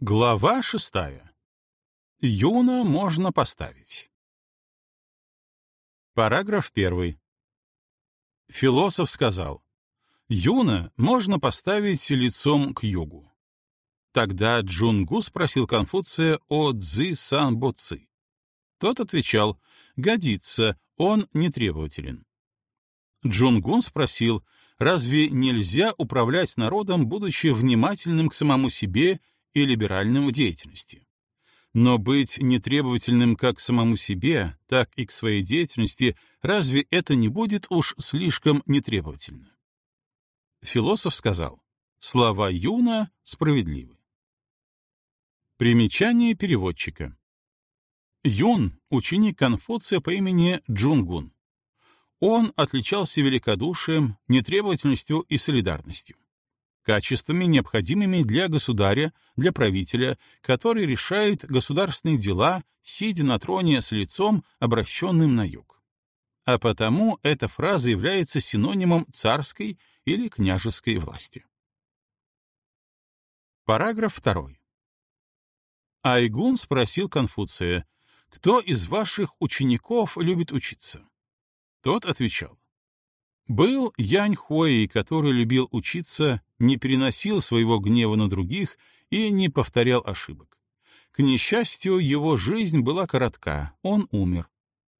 Глава шестая. Юна можно поставить. Параграф первый. Философ сказал, Юна можно поставить лицом к югу. Тогда Джунгу спросил Конфуция о Цзи Сан Ци. Тот отвечал, годится, он нетребователен. Джунгун спросил, разве нельзя управлять народом, будучи внимательным к самому себе и либеральным в деятельности? Но быть нетребовательным как к самому себе, так и к своей деятельности, разве это не будет уж слишком нетребовательно? Философ сказал, слова Юна справедливы. Примечание переводчика. Юн — ученик Конфуция по имени Джунгун. Он отличался великодушием, нетребовательностью и солидарностью. Качествами, необходимыми для государя, для правителя, который решает государственные дела, сидя на троне с лицом, обращенным на юг. А потому эта фраза является синонимом царской или княжеской власти. Параграф 2. Айгун спросил Конфуция, кто из ваших учеников любит учиться? Тот отвечал. Был Янь Хуэй, который любил учиться, не переносил своего гнева на других и не повторял ошибок. К несчастью, его жизнь была коротка, он умер.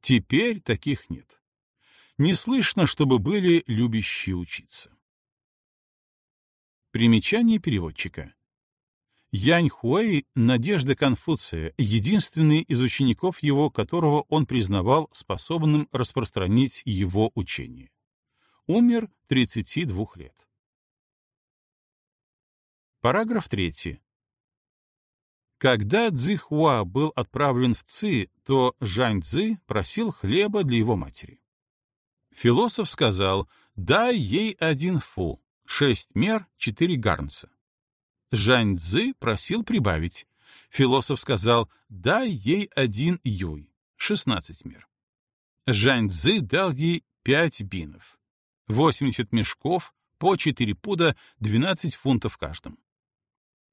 Теперь таких нет. Не слышно, чтобы были любящие учиться. Примечание переводчика. Янь Хуэй — надежда Конфуция, единственный из учеников его, которого он признавал способным распространить его учение. Умер 32 лет. Параграф 3. Когда Цзихуа был отправлен в Ци, то Жань Цзы просил хлеба для его матери. Философ сказал, дай ей один фу, шесть мер, четыре гарнца. Жань Цзы просил прибавить. Философ сказал, дай ей один юй, 16 мер. Жань Цзы дал ей пять бинов, 80 мешков, по 4 пуда, 12 фунтов каждым.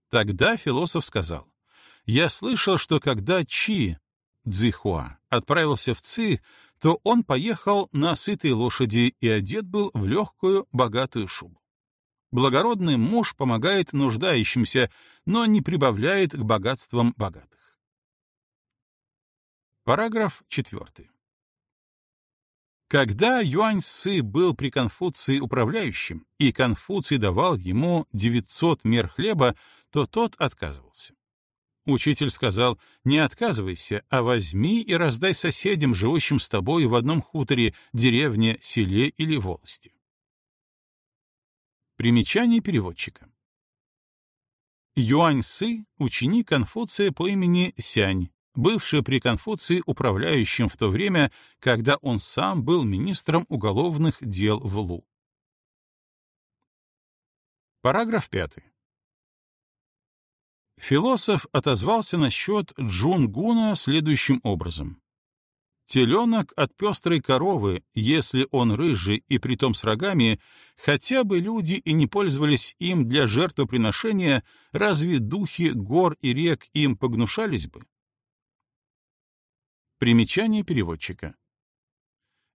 Тогда философ сказал, я слышал, что когда Чи, Цзихуа, отправился в Ци, то он поехал на сытой лошади и одет был в легкую, богатую шубу. Благородный муж помогает нуждающимся, но не прибавляет к богатствам богатых. Параграф 4. Когда Юань Сы был при Конфуции управляющим, и Конфуций давал ему 900 мер хлеба, то тот отказывался. Учитель сказал, не отказывайся, а возьми и раздай соседям, живущим с тобой в одном хуторе, деревне, селе или волости. Примечание переводчика. Юань Сы — ученик Конфуция по имени Сянь, бывший при Конфуции управляющим в то время, когда он сам был министром уголовных дел в Лу. Параграф 5. Философ отозвался насчет Джун Гуна следующим образом. Теленок от пестрой коровы, если он рыжий и притом с рогами, хотя бы люди и не пользовались им для жертвоприношения, разве духи гор и рек им погнушались бы? Примечание переводчика.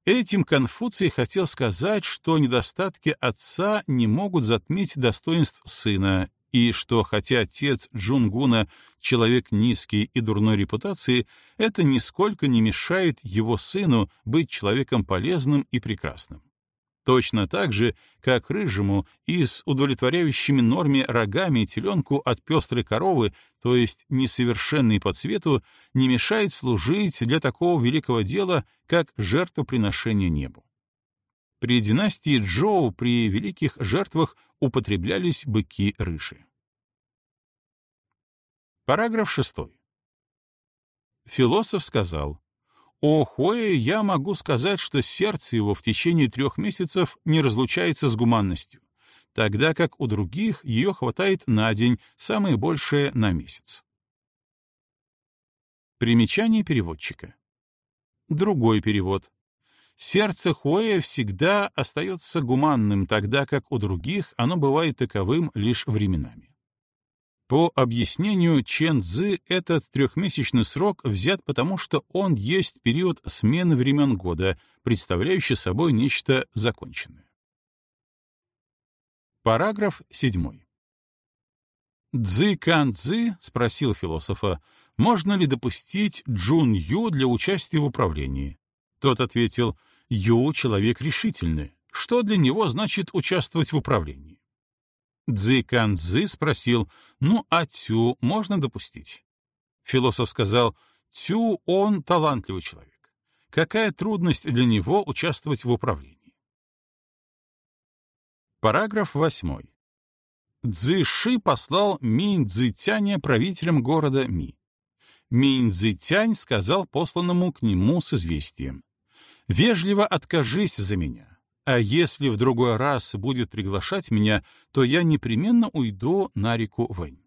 Этим Конфуций хотел сказать, что недостатки отца не могут затмить достоинств сына, и что хотя отец Джунгуна — человек низкий и дурной репутации, это нисколько не мешает его сыну быть человеком полезным и прекрасным. Точно так же, как рыжему и с удовлетворяющими норме рогами теленку от пестрой коровы, то есть несовершенный по цвету, не мешает служить для такого великого дела, как жертвоприношение небу. При династии Джоу при великих жертвах употреблялись быки рыжи. Параграф 6. Философ сказал, «О Хуэ я могу сказать, что сердце его в течение трех месяцев не разлучается с гуманностью, тогда как у других ее хватает на день, самое большее — на месяц». Примечание переводчика. Другой перевод. Сердце Хуэя всегда остается гуманным, тогда как у других оно бывает таковым лишь временами. По объяснению Чен Цзы, этот трехмесячный срок взят потому, что он есть период смены времен года, представляющий собой нечто законченное. Параграф 7. Цзы Кан Цзы спросил философа, можно ли допустить Джун Ю для участия в управлении. Тот ответил, Ю — человек решительный. Что для него значит участвовать в управлении? Цзы спросил, ну а Тю можно допустить? Философ сказал, Тю он талантливый человек. Какая трудность для него участвовать в управлении? Параграф 8. Цзы Ши послал Минь Цзитяня правителем города Ми. Минь Цзитянь сказал посланному к нему с известием. «Вежливо откажись за меня. А если в другой раз будет приглашать меня, то я непременно уйду на реку Вэнь.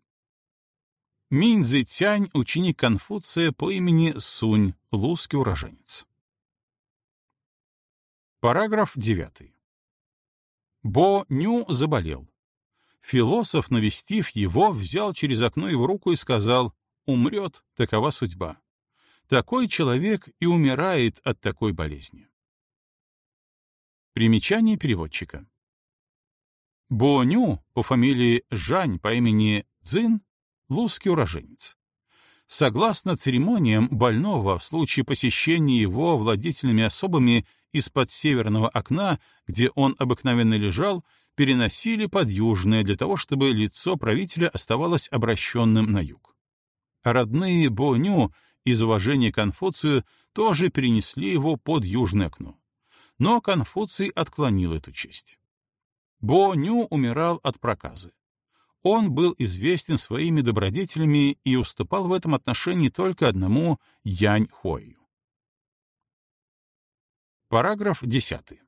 Минь Цзитянь — ученик Конфуция по имени Сунь, лузский уроженец. Параграф 9. Бо Ню заболел. Философ, навестив его, взял через окно его руку и сказал «Умрет, такова судьба». Такой человек и умирает от такой болезни. Примечание переводчика. Боню по фамилии Жань по имени Цзин — лузский уроженец. Согласно церемониям больного в случае посещения его владетельными особами из-под северного окна, где он обыкновенно лежал, переносили под южное для того, чтобы лицо правителя оставалось обращенным на юг. родные Боню из уважения к Конфуцию тоже перенесли его под южное окно но Конфуций отклонил эту честь. Бо Ню умирал от проказы. Он был известен своими добродетелями и уступал в этом отношении только одному Янь Хою. Параграф 10.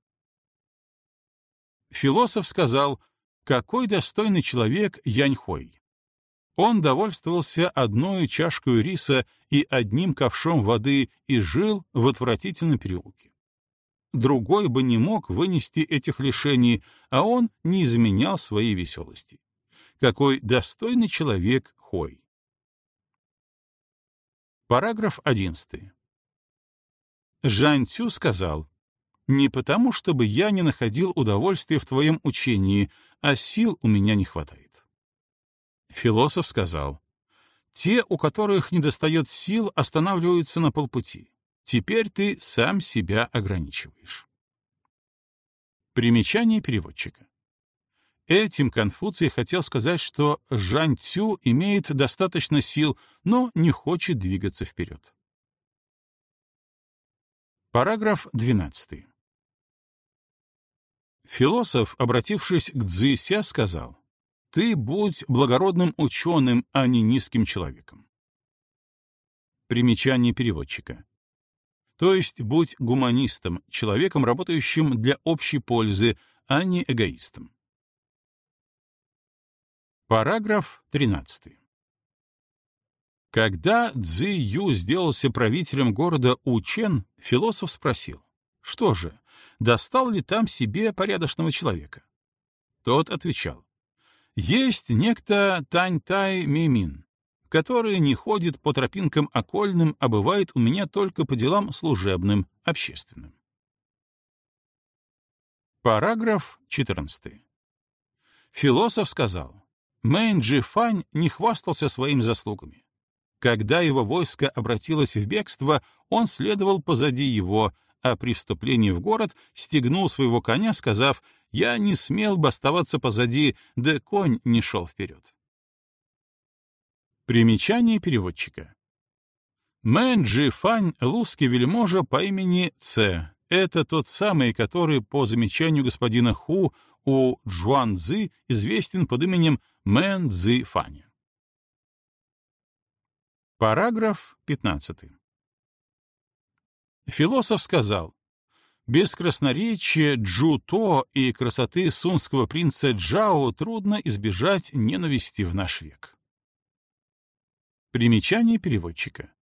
Философ сказал, какой достойный человек Янь Хой. Он довольствовался одной чашкой риса и одним ковшом воды и жил в отвратительном переулке. Другой бы не мог вынести этих лишений, а он не изменял своей веселости. Какой достойный человек Хой. Параграф 11. Жань Цю сказал, «Не потому, чтобы я не находил удовольствия в твоем учении, а сил у меня не хватает». Философ сказал, «Те, у которых недостает сил, останавливаются на полпути. Теперь ты сам себя ограничиваешь. Примечание переводчика. Этим Конфуций хотел сказать, что Жань Цю имеет достаточно сил, но не хочет двигаться вперед. Параграф 12. Философ, обратившись к Цзися, сказал, «Ты будь благородным ученым, а не низким человеком». Примечание переводчика. То есть будь гуманистом, человеком, работающим для общей пользы, а не эгоистом. Параграф 13. Когда Цзи Ю сделался правителем города Учен, философ спросил, что же, достал ли там себе порядочного человека? Тот отвечал, есть некто Тань-Тай Мимин, который не ходит по тропинкам окольным, а бывает у меня только по делам служебным, общественным. Параграф 14. Философ сказал, Мэн Джи Фань не хвастался своими заслугами. Когда его войско обратилось в бегство, он следовал позади его, а при вступлении в город стегнул своего коня, сказав, «Я не смел бы оставаться позади, да конь не шел вперед». Примечание переводчика. Мэн Джи Фань — луский вельможа по имени Ц. Это тот самый, который, по замечанию господина Ху, у Джуан Цзы известен под именем Мэн Цзы Фаня. Параграф 15. Философ сказал, без красноречия Джу-То и красоты сунского принца Джао трудно избежать ненависти в наш век. Примечание переводчика.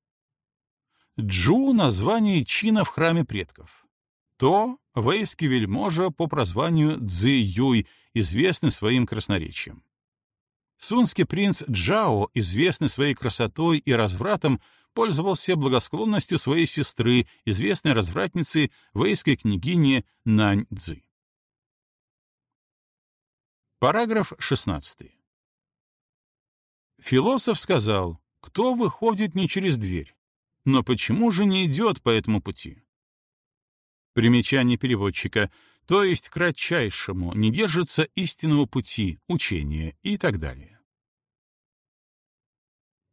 Джу — название чина в храме предков. То — вейский вельможа по прозванию Цзи Юй, известный своим красноречием. Сунский принц Джао, известный своей красотой и развратом, пользовался благосклонностью своей сестры, известной развратницы, вейской княгини Нань Цзы. Параграф 16. Философ сказал, кто выходит не через дверь, но почему же не идет по этому пути? Примечание переводчика, то есть кратчайшему, не держится истинного пути, учения и так далее.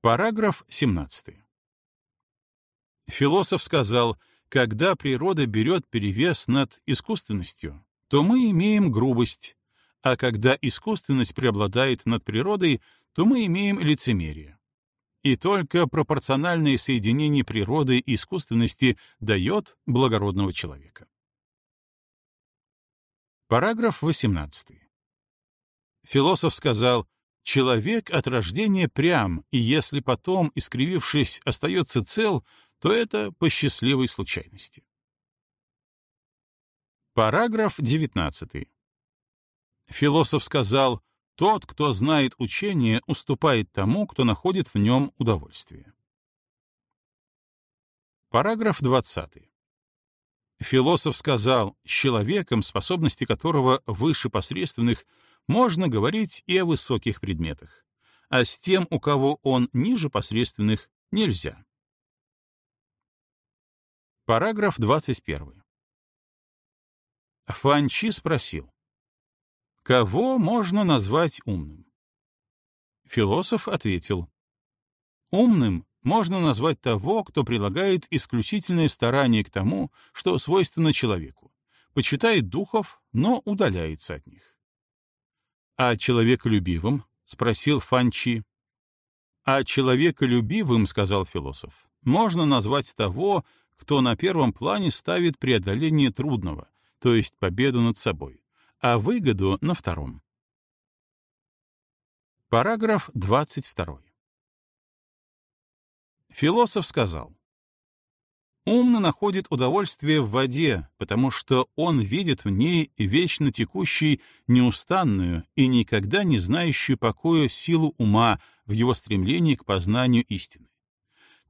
Параграф 17. Философ сказал, когда природа берет перевес над искусственностью, то мы имеем грубость, а когда искусственность преобладает над природой, то мы имеем лицемерие. И только пропорциональное соединение природы и искусственности дает благородного человека. Параграф 18. Философ сказал, человек от рождения прям, и если потом, искривившись, остается цел, то это по счастливой случайности. Параграф 19. Философ сказал, тот, кто знает учение, уступает тому, кто находит в нем удовольствие. Параграф 20. Философ сказал, с человеком, способности которого выше посредственных, можно говорить и о высоких предметах, а с тем, у кого он ниже посредственных, нельзя. Параграф 21. Фанчи спросил, кого можно назвать умным? Философ ответил, умным можно назвать того, кто прилагает исключительное старание к тому, что свойственно человеку, почитает духов, но удаляется от них. «А человеколюбивым?» — спросил Фанчи. «А человеколюбивым, — сказал философ, — можно назвать того, кто на первом плане ставит преодоление трудного, то есть победу над собой, а выгоду на втором. Параграф 22. Философ сказал, «Умно находит удовольствие в воде, потому что он видит в ней вечно текущий, неустанную и никогда не знающую покоя силу ума в его стремлении к познанию истины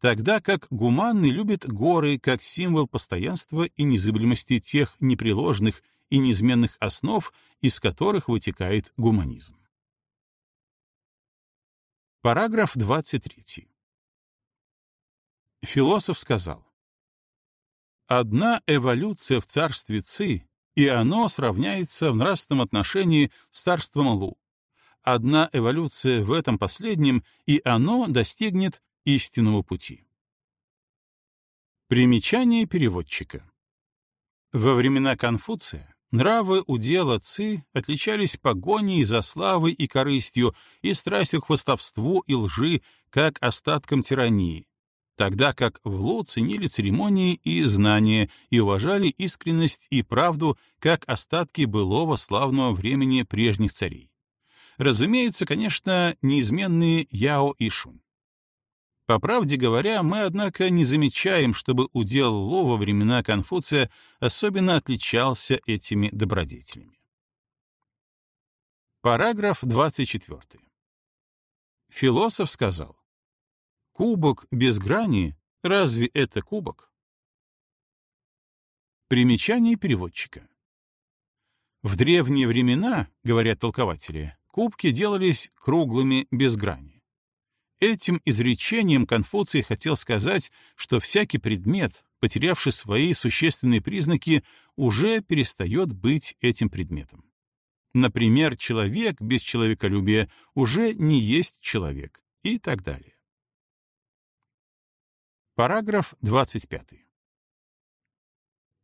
тогда как гуманный любит горы как символ постоянства и незыблемости тех непреложных и неизменных основ, из которых вытекает гуманизм. Параграф 23. Философ сказал, «Одна эволюция в царстве Ци, и оно сравняется в нравственном отношении с царством Лу. Одна эволюция в этом последнем, и оно достигнет истинного пути. Примечание переводчика. Во времена Конфуция нравы удела Ци отличались погоней за славой и корыстью и страстью к хвостовству и лжи, как остаткам тирании, тогда как в Лу ценили церемонии и знания и уважали искренность и правду, как остатки былого славного времени прежних царей. Разумеется, конечно, неизменные Яо и Шунь. По правде говоря, мы, однако, не замечаем, чтобы удел Ло во времена Конфуция особенно отличался этими добродетелями. Параграф 24. Философ сказал, «Кубок без грани, разве это кубок?» Примечание переводчика. В древние времена, говорят толкователи, кубки делались круглыми без грани. Этим изречением Конфуций хотел сказать, что всякий предмет, потерявший свои существенные признаки, уже перестает быть этим предметом. Например, человек без человеколюбия уже не есть человек и так далее. Параграф 25.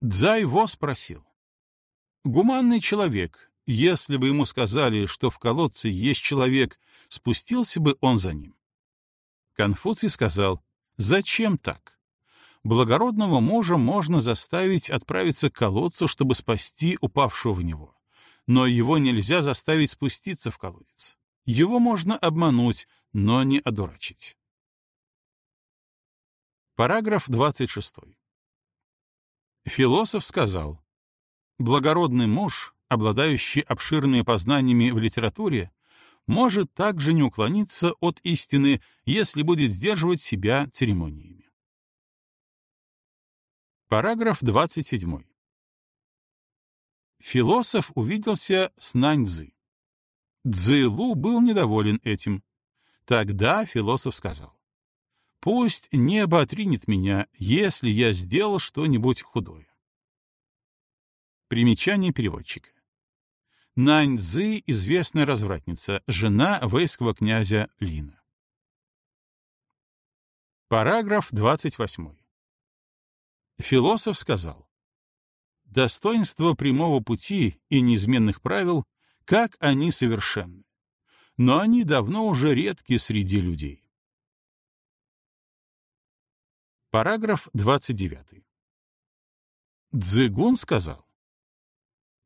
Дзай Во спросил. Гуманный человек, если бы ему сказали, что в колодце есть человек, спустился бы он за ним? Конфуций сказал, «Зачем так? Благородного мужа можно заставить отправиться к колодцу, чтобы спасти упавшего в него. Но его нельзя заставить спуститься в колодец. Его можно обмануть, но не одурачить». Параграф 26. Философ сказал, «Благородный муж, обладающий обширными познаниями в литературе, может также не уклониться от истины, если будет сдерживать себя церемониями. Параграф 27. Философ увиделся с Наньцзы. Цзылу был недоволен этим. Тогда философ сказал, «Пусть небо отринет меня, если я сделал что-нибудь худое». Примечание переводчика. Наньцзы — известная развратница, жена вейского князя Лина. Параграф 28. Философ сказал, «Достоинство прямого пути и неизменных правил, как они совершенны, но они давно уже редки среди людей». Параграф 29. Цзыгун сказал,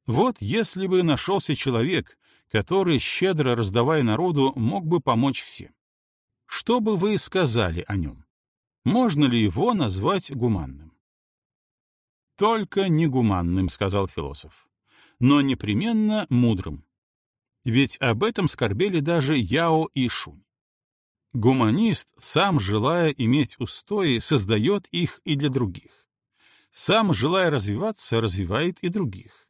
вот если бы нашелся человек, который, щедро раздавая народу, мог бы помочь всем. Что бы вы сказали о нем? Можно ли его назвать гуманным? Только не гуманным, сказал философ, но непременно мудрым. Ведь об этом скорбели даже Яо и Шунь. Гуманист, сам желая иметь устои, создает их и для других. Сам, желая развиваться, развивает и других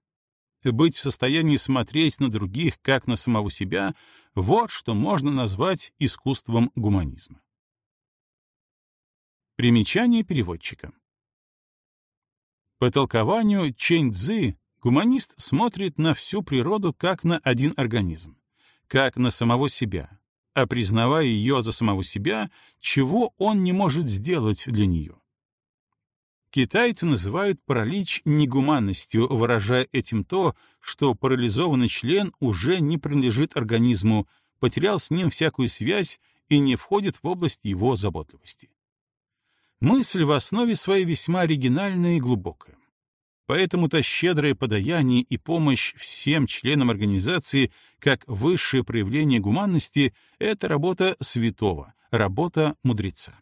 быть в состоянии смотреть на других, как на самого себя, вот что можно назвать искусством гуманизма. Примечание переводчика. По толкованию Чэнь Цзы гуманист смотрит на всю природу как на один организм, как на самого себя, а признавая ее за самого себя, чего он не может сделать для нее. Китайцы называют паралич негуманностью, выражая этим то, что парализованный член уже не принадлежит организму, потерял с ним всякую связь и не входит в область его заботливости. Мысль в основе своей весьма оригинальная и глубокая. Поэтому-то щедрое подаяние и помощь всем членам организации как высшее проявление гуманности — это работа святого, работа мудреца.